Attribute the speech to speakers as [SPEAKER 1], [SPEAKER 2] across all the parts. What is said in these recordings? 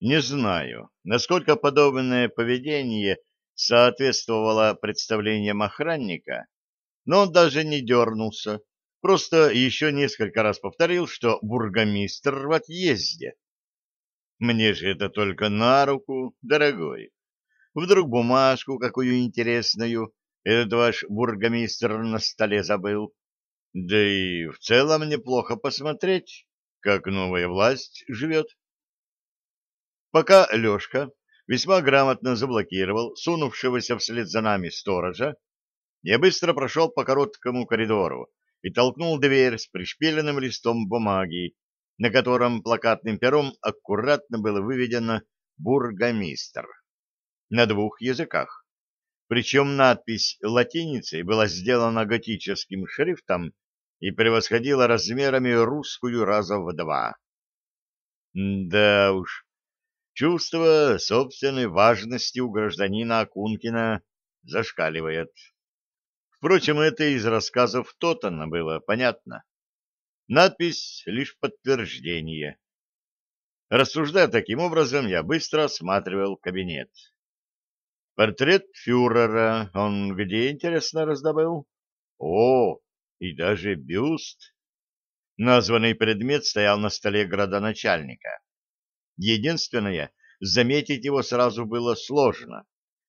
[SPEAKER 1] Не знаю, насколько подобное поведение соответствовало представлениям охранника, но он даже не дернулся, просто еще несколько раз повторил, что бургомистр в отъезде. Мне же это только на руку, дорогой. Вдруг бумажку какую интересную этот ваш бургомистр на столе забыл. Да и в целом неплохо посмотреть, как новая власть живет. Пока Лешка весьма грамотно заблокировал сунувшегося вслед за нами сторожа, я быстро прошел по короткому коридору и толкнул дверь с пришпиленным листом бумаги, на котором плакатным пером аккуратно было выведено «Бургомистр» на двух языках. Причем надпись латиницей была сделана готическим шрифтом и превосходила размерами русскую раза в два. Да уж, Чувство собственной важности у гражданина Акункина зашкаливает. Впрочем, это из рассказов Тотана было понятно. Надпись — лишь подтверждение. Рассуждая таким образом, я быстро осматривал кабинет. Портрет фюрера он где, интересно, раздобыл? О, и даже бюст. Названный предмет стоял на столе градоначальника. Единственное, заметить его сразу было сложно,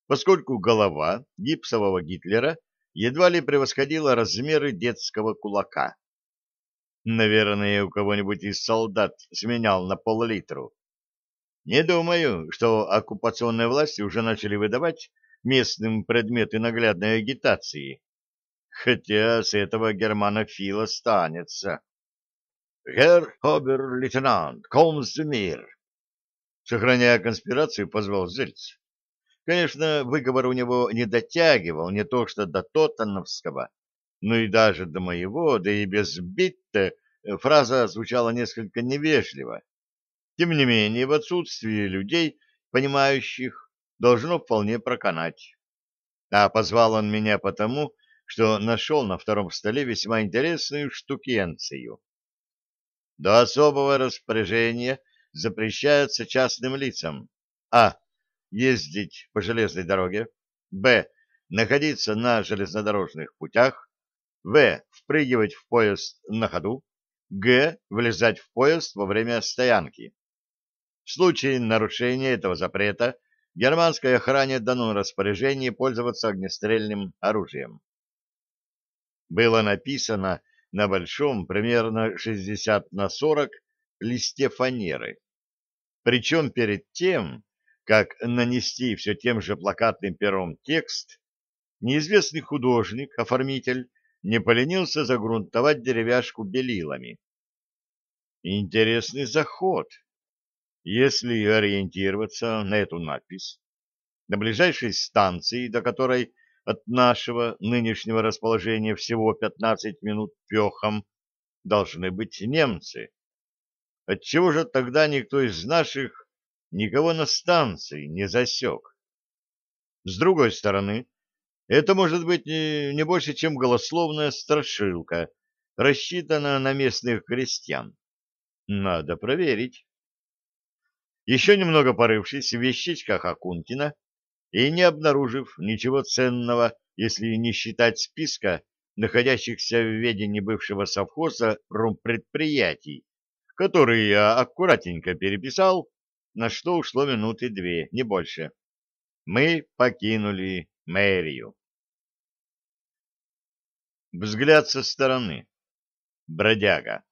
[SPEAKER 1] поскольку голова гипсового Гитлера едва ли превосходила размеры детского кулака. Наверное, у кого-нибудь из солдат сменял на пол-литру. Не думаю, что оккупационные власти уже начали выдавать местным предметы наглядной агитации. Хотя с этого германофила станется. «Герр обер-лейтенант, комзмир!» Сохраняя конспирацию, позвал Зельц. Конечно, выговор у него не дотягивал не то что до Тоттановского, но и даже до моего, да и без битта фраза звучала несколько невежливо. Тем не менее, в отсутствии людей, понимающих, должно вполне проканать. А позвал он меня потому, что нашел на втором столе весьма интересную штукенцию. До особого распоряжения запрещается частным лицам а. ездить по железной дороге, б. находиться на железнодорожных путях, в. впрыгивать в поезд на ходу, г. влезать в поезд во время стоянки. В случае нарушения этого запрета германской охране дано распоряжение пользоваться огнестрельным оружием. Было написано на большом, примерно 60 на 40, листе фанеры. Причем перед тем, как нанести все тем же плакатным пером текст, неизвестный художник, оформитель, не поленился загрунтовать деревяшку белилами. Интересный заход. Если ориентироваться на эту надпись, на ближайшей станции, до которой от нашего нынешнего расположения всего 15 минут пехом, должны быть немцы. Отчего же тогда никто из наших никого на станции не засек? С другой стороны, это может быть не, больше, чем голословная страшилка, рассчитанная на местных крестьян. Надо проверить. Еще немного порывшись в вещичках Акунтина и не обнаружив ничего ценного, если не считать списка, находящихся в ведении бывшего совхоза промпредприятий, который я аккуратненько переписал, на что ушло минуты две, не больше. Мы покинули мэрию. Взгляд со стороны. Бродяга.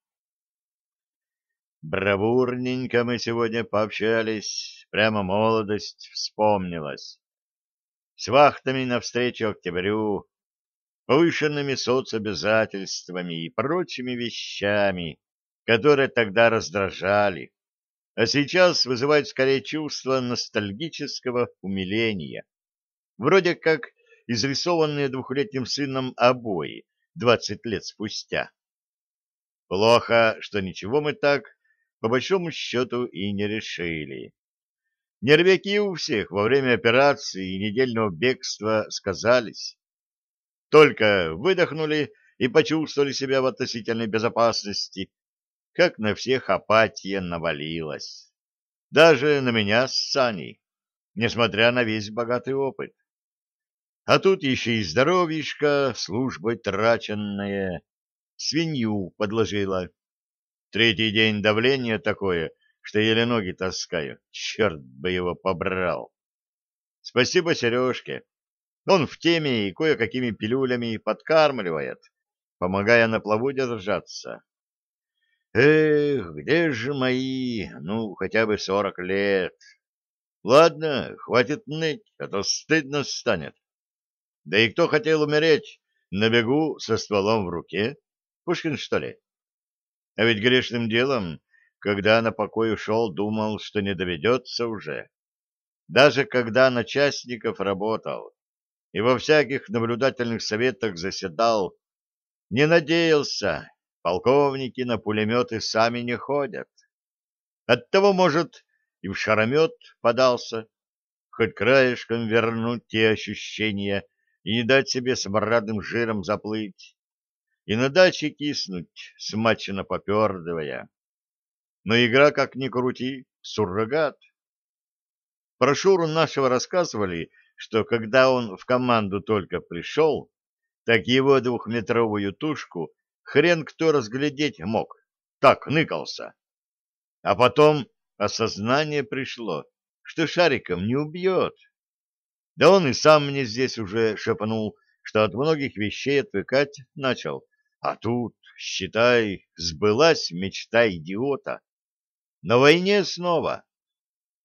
[SPEAKER 1] Бравурненько мы сегодня пообщались, прямо молодость вспомнилась. С вахтами навстречу октябрю, повышенными соцобязательствами и прочими вещами, которые тогда раздражали, а сейчас вызывают скорее чувство ностальгического умиления. Вроде как изрисованные двухлетним сыном обои двадцать лет спустя. Плохо, что ничего мы так, по большому счету, и не решили. Нервяки у всех во время операции и недельного бегства сказались. Только выдохнули и почувствовали себя в относительной безопасности, как на всех апатия навалилась. даже на меня с Саней, несмотря на весь богатый опыт. А тут еще и здоровьишко, службой траченное, свинью подложила. Третий день давления такое, что еле ноги таскаю. Черт бы его побрал. Спасибо Сережке. Он в теме и кое-какими пилюлями подкармливает, помогая на плаву держаться. Эх, где же мои, ну, хотя бы сорок лет? Ладно, хватит ныть, а то стыдно станет. Да и кто хотел умереть на бегу со стволом в руке? Пушкин, что ли? А ведь грешным делом, когда на покой ушел, думал, что не доведется уже. Даже когда на частников работал и во всяких наблюдательных советах заседал, не надеялся, полковники на пулеметы сами не ходят. Оттого, может, и в шаромет подался, хоть краешком вернуть те ощущения и не дать себе смрадным жиром заплыть, и на даче киснуть, смачно попердывая. Но игра, как ни крути, суррогат. Про Шуру нашего рассказывали, что когда он в команду только пришел, так его двухметровую тушку хрен кто разглядеть мог. Так ныкался. А потом осознание пришло, что шариком не убьет. Да он и сам мне здесь уже шепнул, что от многих вещей отвыкать начал. А тут, считай, сбылась мечта идиота. На войне снова.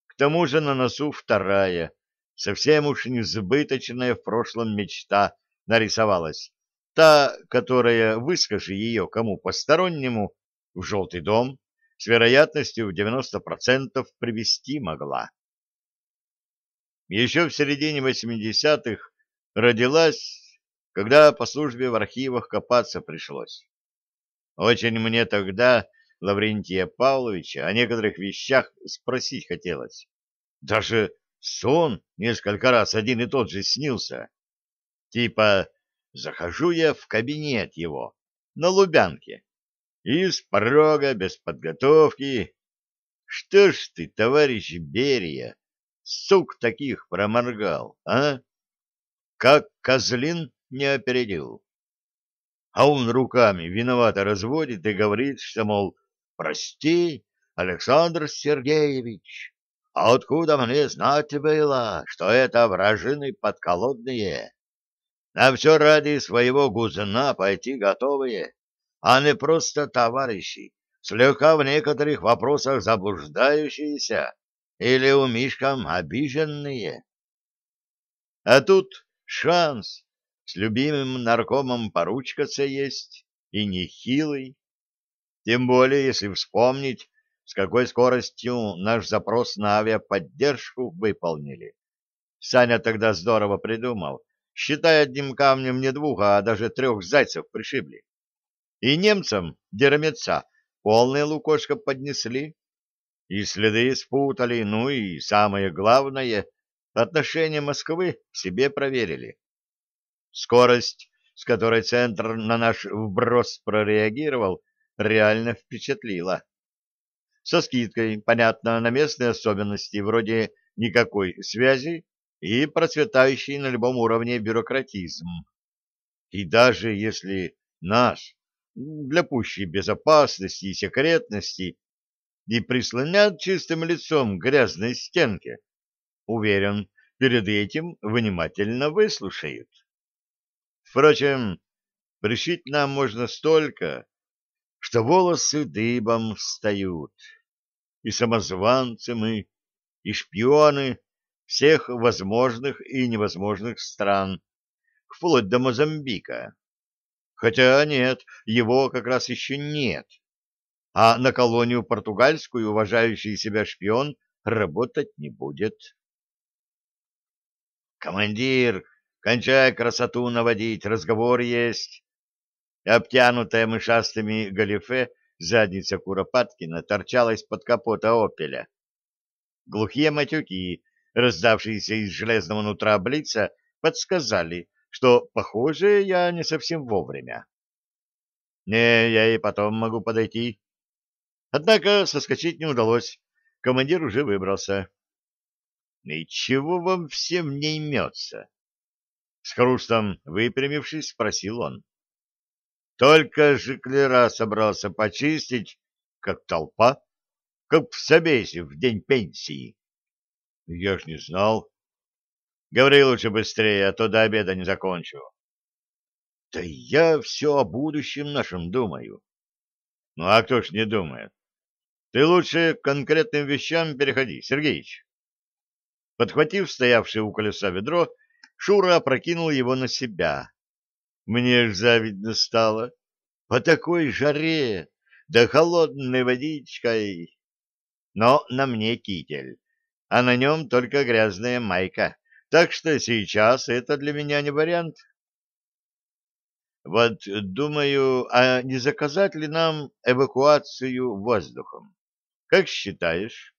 [SPEAKER 1] К тому же на носу вторая, совсем уж несбыточная в прошлом мечта нарисовалась Та, которая, выскажи ее кому постороннему, в желтый дом с вероятностью в 90% привести могла. Еще в середине 80-х родилась, когда по службе в архивах копаться пришлось. Очень мне тогда Лаврентия Павловича о некоторых вещах спросить хотелось. Даже сон несколько раз один и тот же снился. Типа Захожу я в кабинет его, на Лубянке, и с порога, без подготовки... Что ж ты, товарищ Берия, сук таких проморгал, а? Как козлин не опередил. А он руками виновато разводит и говорит, что, мол, прости, Александр Сергеевич, а откуда мне знать было, что это вражины подколодные? На все ради своего гузна пойти готовые, а не просто товарищи, слегка в некоторых вопросах заблуждающиеся или у Мишкам обиженные. А тут шанс с любимым наркомом поручкаться есть, и нехилый. Тем более, если вспомнить, с какой скоростью наш запрос на авиаподдержку выполнили. Саня тогда здорово придумал, считай одним камнем не двух, а даже трех зайцев пришибли. И немцам деромеца полное лукошко поднесли, и следы спутали, ну и, самое главное, отношение Москвы к себе проверили. Скорость, с которой центр на наш вброс прореагировал, реально впечатлила. Со скидкой, понятно, на местные особенности, вроде никакой связи, и процветающий на любом уровне бюрократизм. И даже если наш, для пущей безопасности и секретности, и прислонят чистым лицом к грязной стенке, уверен, перед этим внимательно выслушают. Впрочем, пришить нам можно столько, что волосы дыбом встают. И самозванцы мы, и шпионы, всех возможных и невозможных стран, вплоть до Мозамбика. Хотя нет, его как раз еще нет. А на колонию португальскую уважающий себя шпион работать не будет. «Командир, кончай красоту наводить, разговор есть!» Обтянутая мышастыми галифе задница Куропаткина торчала из-под капота «Опеля». Глухие матюки раздавшиеся из железного нутра блица, подсказали, что, похоже, я не совсем вовремя. Не, я и потом могу подойти. Однако соскочить не удалось. командир уже выбрался. — И чего вам всем не имется? С хрустом выпрямившись, спросил он. Только жиклера собрался почистить, как толпа, как в собесе в день пенсии. Я ж не знал. Говори лучше быстрее, а то до обеда не закончу. Да я все о будущем нашем думаю. Ну, а кто ж не думает? Ты лучше к конкретным вещам переходи, Сергеич. Подхватив стоявшее у колеса ведро, Шура опрокинул его на себя. Мне ж завидно стало. По такой жаре, да холодной водичкой. Но на мне китель, а на нем только грязная майка, так что сейчас это для меня не вариант. Вот думаю, а не заказать ли нам эвакуацию воздухом? Как считаешь?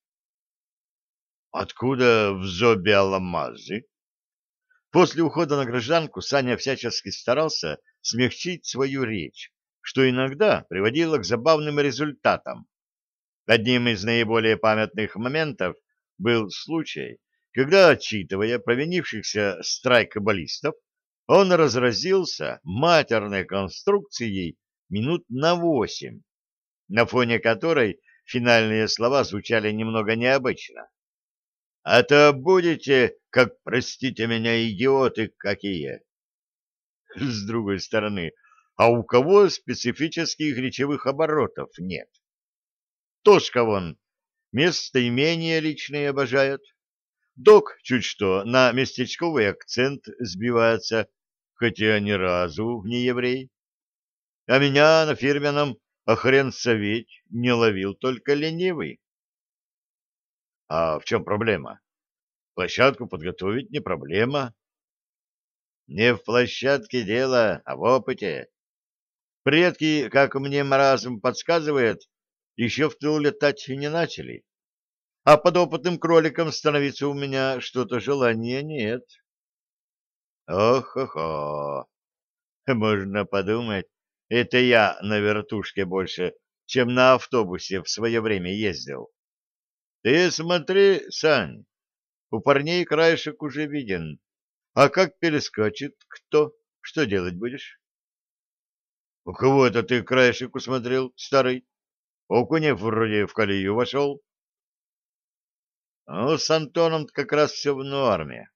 [SPEAKER 1] Откуда в зобе алмазы? После ухода на гражданку Саня всячески старался смягчить свою речь, что иногда приводило к забавным результатам. Одним из наиболее памятных моментов был случай, когда, отчитывая провинившихся страйкобаллистов, он разразился матерной конструкцией минут на восемь, на фоне которой финальные слова звучали немного необычно. «А то будете, как, простите меня, идиоты какие!» С другой стороны, а у кого специфических речевых оборотов нет? Тошка вон местоимения личные обожает. Док чуть что на местечковый акцент сбивается, хотя ни разу не еврей. А меня на фирменном а хрен советь не ловил только ленивый. А в чем проблема? Площадку подготовить не проблема. Не в площадке дело, а в опыте. Предки, как мне маразм подсказывает, еще в тыл летать не начали. А под опытным кроликом становиться у меня что-то желания нет. Ох-охо! Можно подумать, это я на вертушке больше, чем на автобусе в свое время ездил. Ты смотри, Сань, у парней краешек уже виден. А как перескочит кто? Что делать будешь? — У кого это ты краешек усмотрел, старый? Окунев вроде в колею вошел. — Ну, с Антоном как раз все в норме.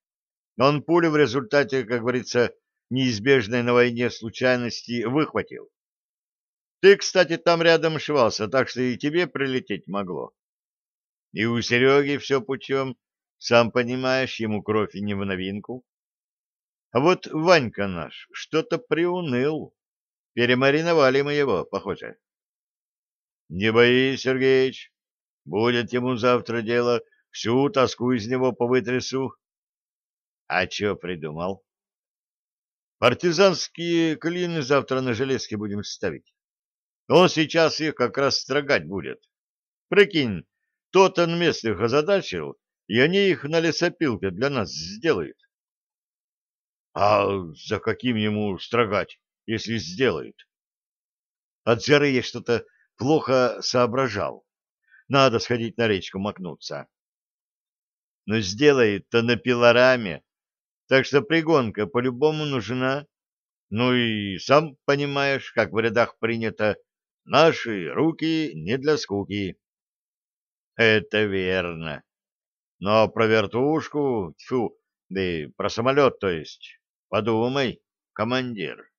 [SPEAKER 1] Он пулю в результате, как говорится, неизбежной на войне случайности выхватил. Ты, кстати, там рядом швался, так что и тебе прилететь могло. И у Сереги все путем, сам понимаешь, ему кровь и не в новинку. А вот Ванька наш что-то приуныл. Перемариновали мы его, похоже. Не боись, Сергеич, будет ему завтра дело, всю тоску из него повытрясу. А что придумал? Партизанские клины завтра на железке будем ставить. Он сейчас их как раз строгать будет. Прикинь, тот он местных озадачил, и они их на лесопилке для нас сделают. А за каким ему строгать, если сделают? От жары я что-то плохо соображал. Надо сходить на речку макнуться. Но сделает-то на пилораме, так что пригонка по-любому нужна. Ну и сам понимаешь, как в рядах принято, Наши руки не для скуки. Это верно. Но про вертушку, тьфу, да и про самолет, то есть, подумай, командир.